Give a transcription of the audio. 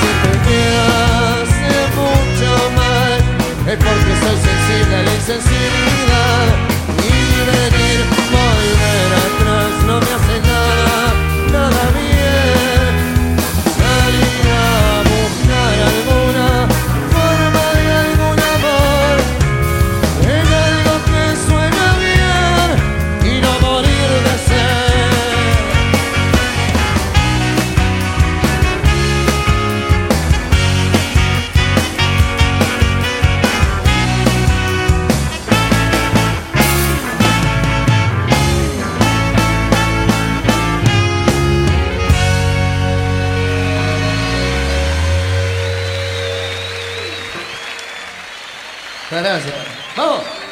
sit there. 再亮姐，好。